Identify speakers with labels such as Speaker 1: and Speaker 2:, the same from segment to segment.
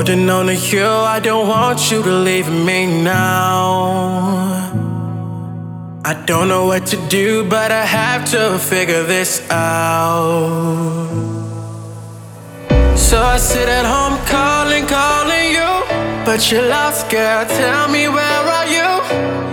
Speaker 1: Holding on to you, I don't want you to leave me now. I don't know what to do, but I have to figure this out. So I sit at home calling, calling you. But you're lost, girl, tell me where are you?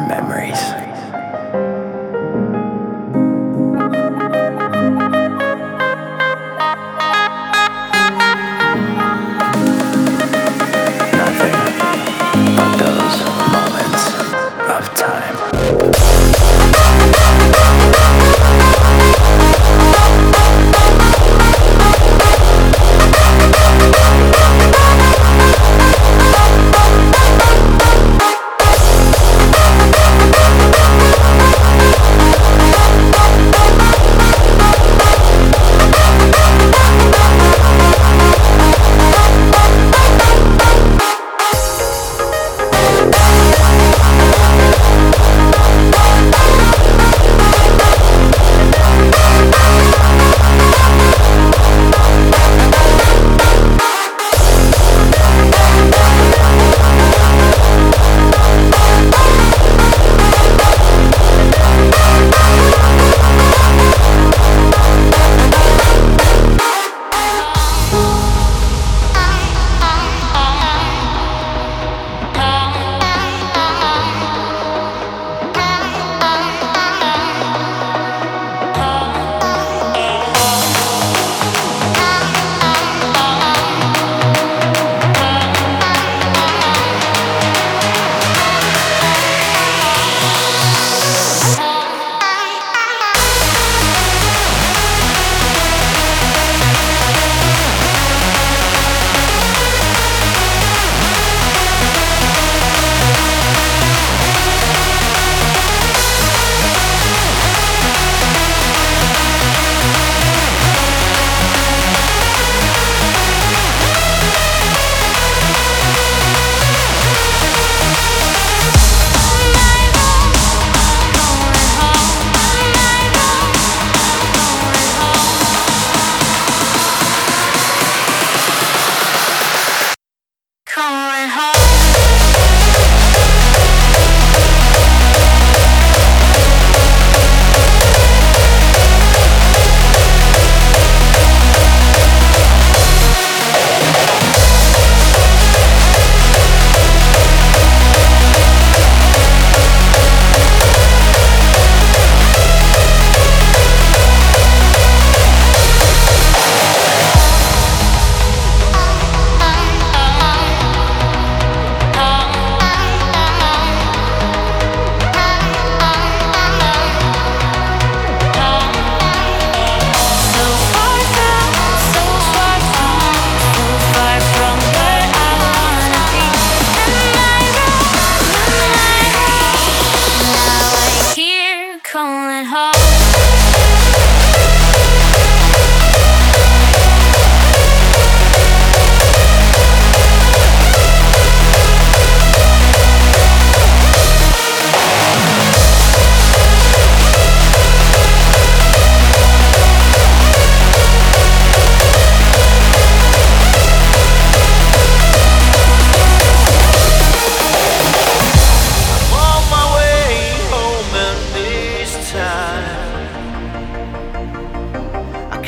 Speaker 2: Memories.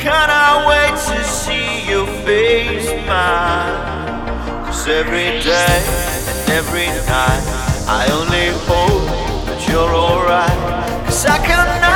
Speaker 3: Cannot wait to see your face smile Cause every day and every night I only hope that you're alright. Cause I cannot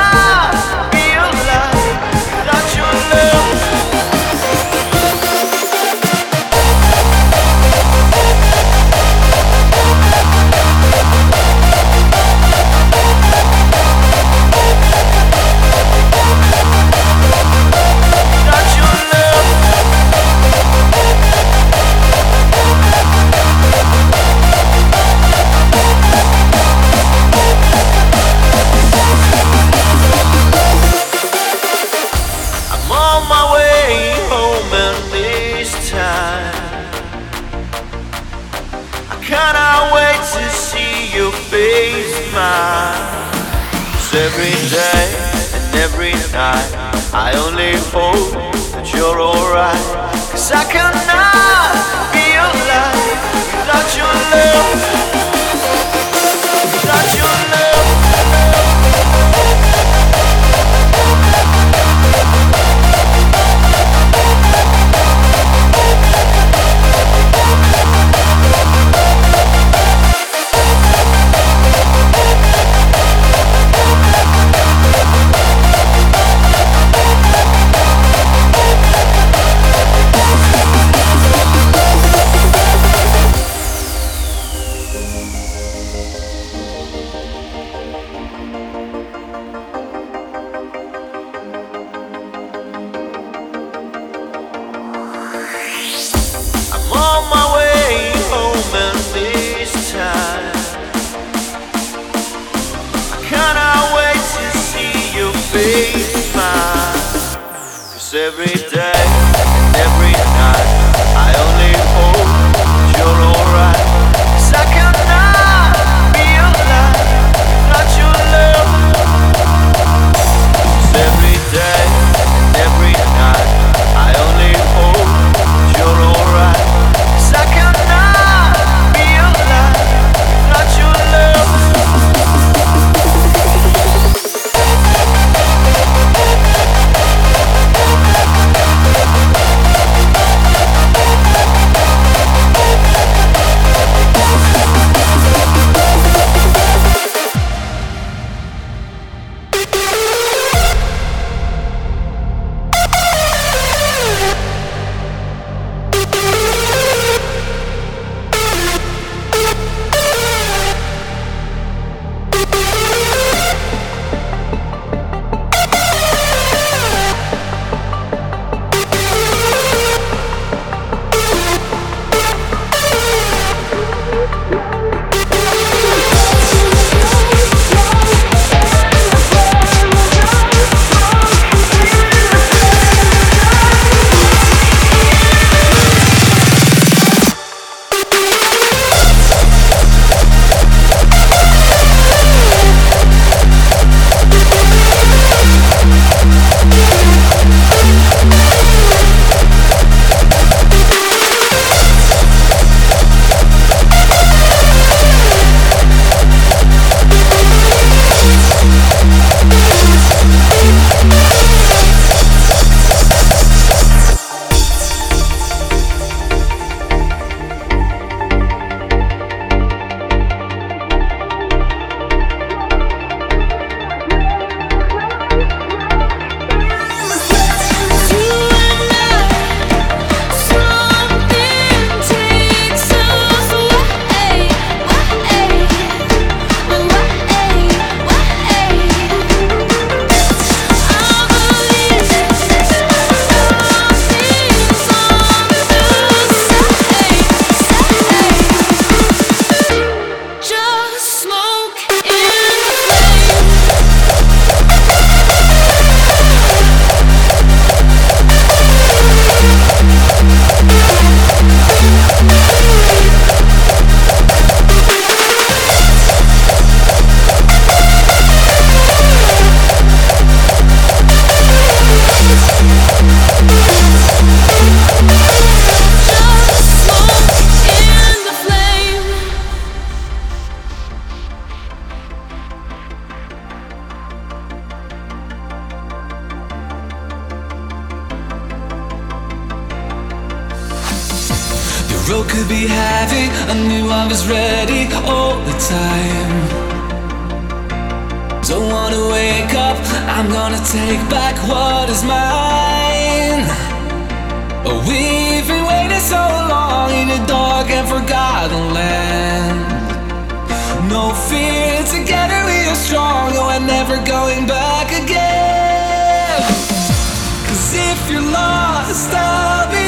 Speaker 3: cannot wait to see your face smile Cause every day and every night I only hope that you're alright. Cause I cannot be alive without your love. Without your love
Speaker 4: every day.
Speaker 5: We've been waiting so long in a dark and forgotten land. No fear, together we are strong, oh, and never going back again. Cause if you're lost, I'll be.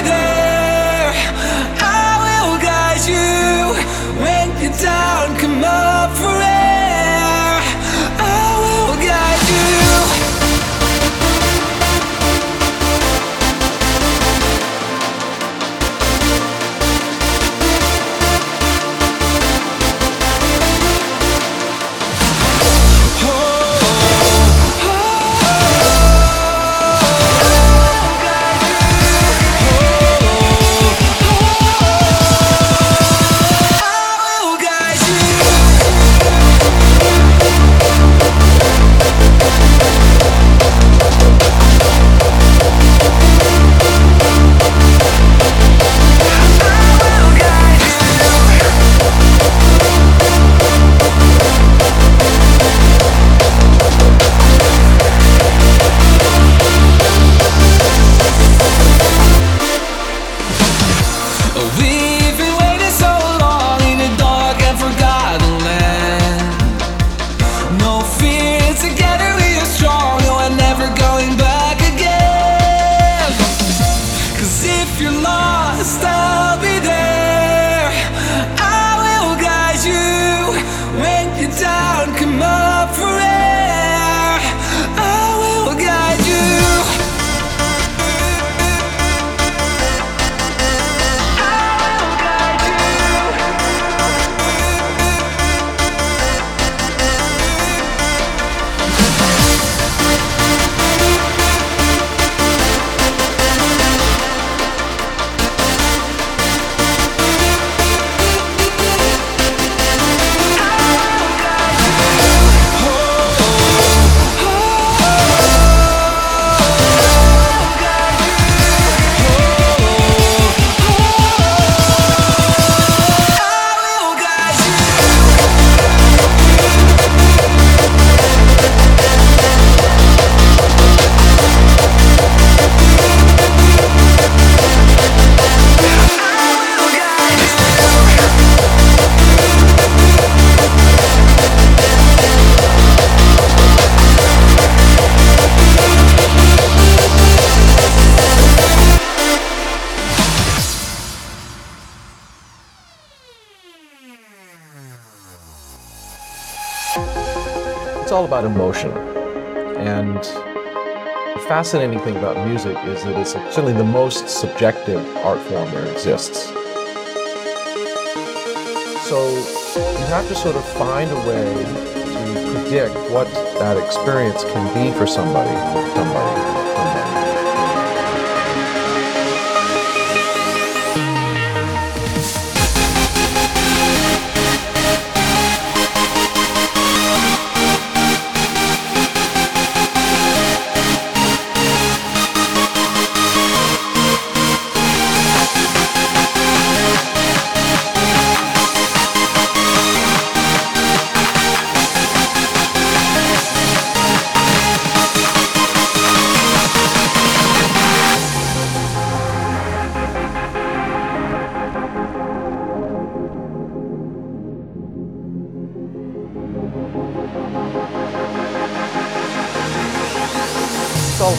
Speaker 6: All about emotion. And the fascinating thing about music is that it's certainly the most subjective art form there exists. So you have to sort of find a way to predict what that experience can be for somebody. Somebody.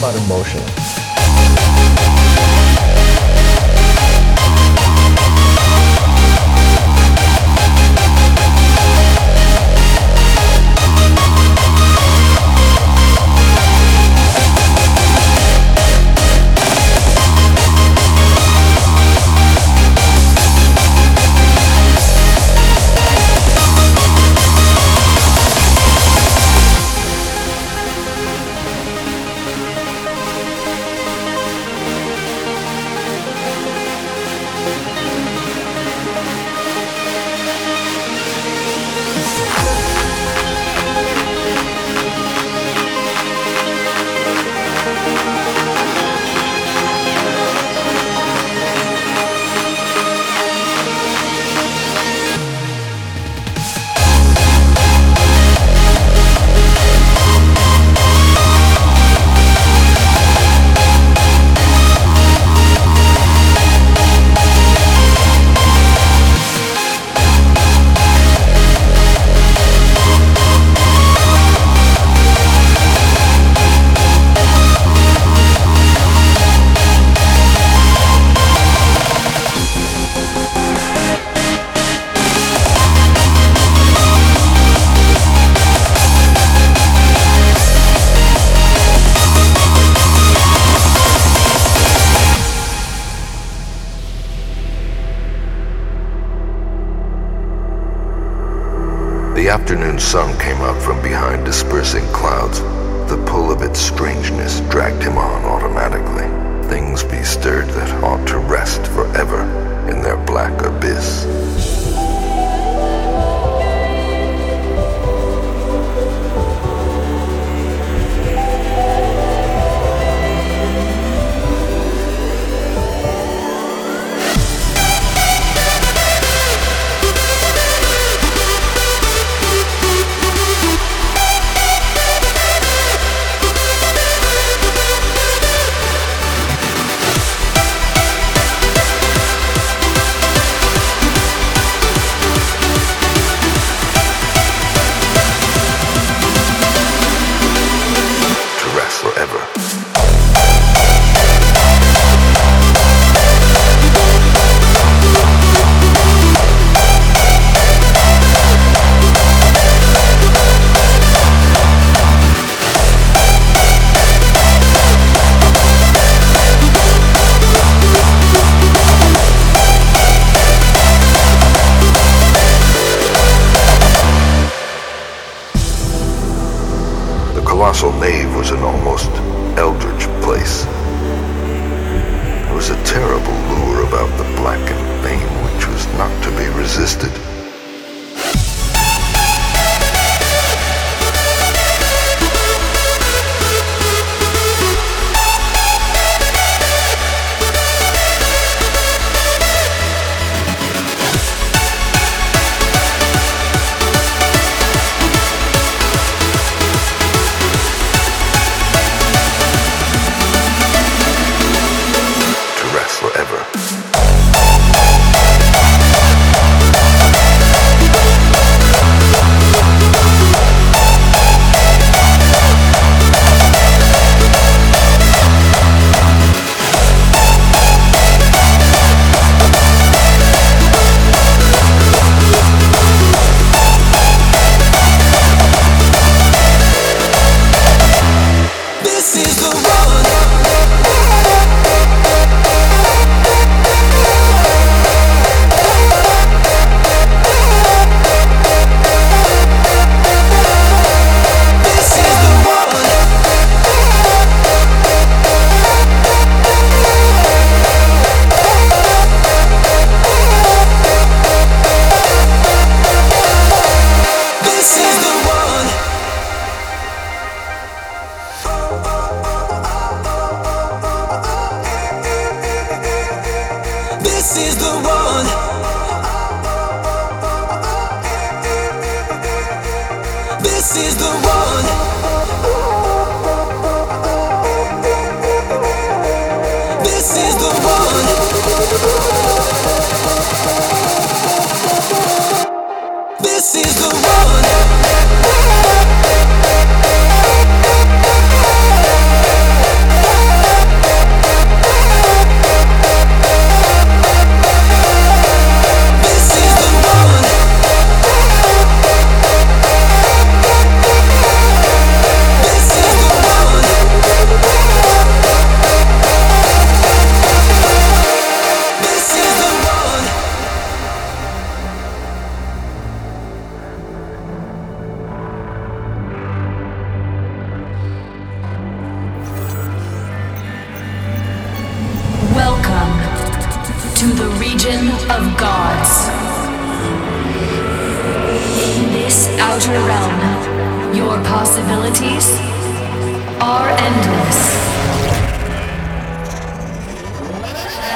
Speaker 6: About emotion.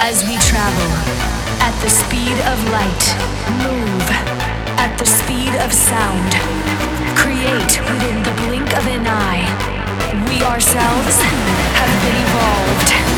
Speaker 7: as we travel at the speed of light, move at the speed of sound, create within the blink of an eye. We ourselves have been evolved.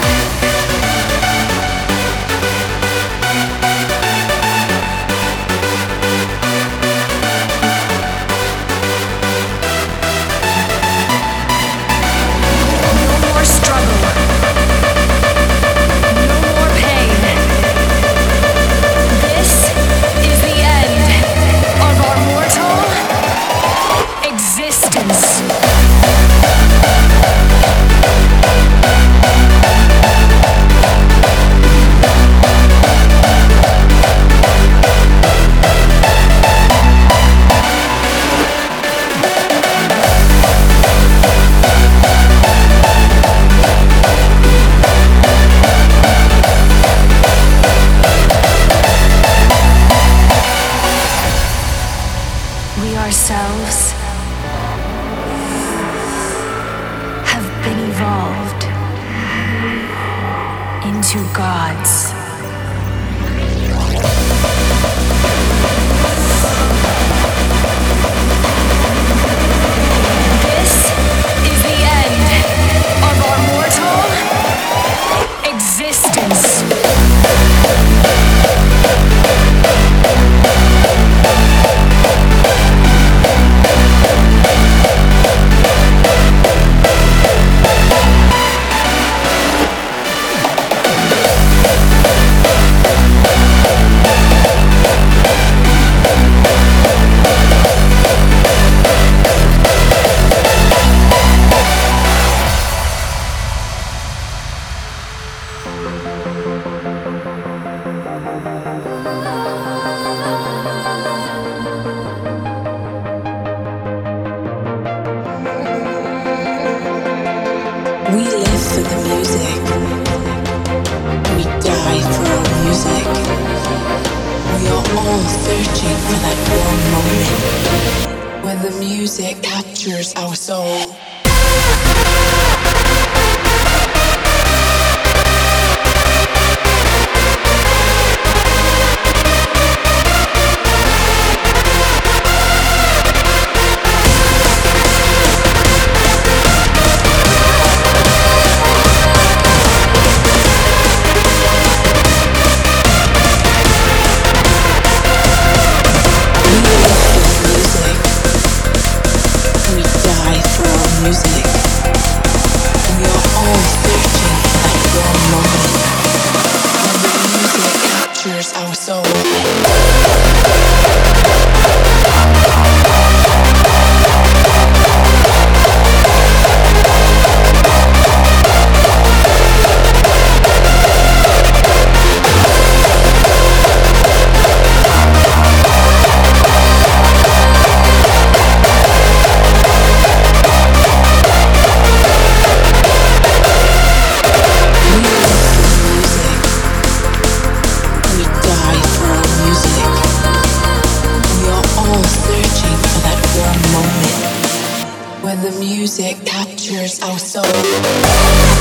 Speaker 8: music captures our soul.